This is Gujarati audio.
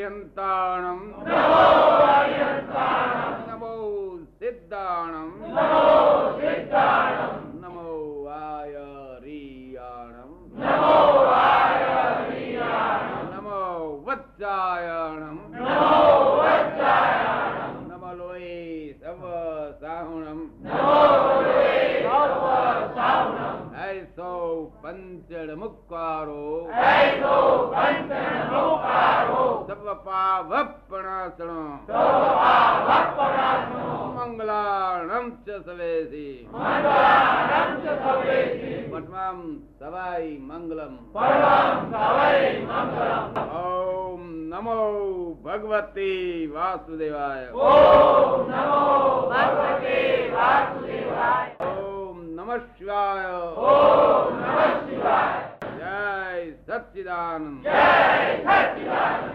અરિહંતાણમ નમો સિદ્ધાણમ નમો આયરિયાણમ નમો વત્સાયણમ નમો લોહી સવ સાહુણમ ऐसो પાવપણાસણો મંગલાણમ ચ સવેસી પટમામ સવાઈ મંગલમ ઓમ નમો ભગવતી વાસુદેવાય ઓમ નમો ભગવતી વાસુદેવાય ઓમ નમઃ શિવાય ઓમ શિવાય જય સચ્ચિદાનંદ જય સચ્ચિદાનંદ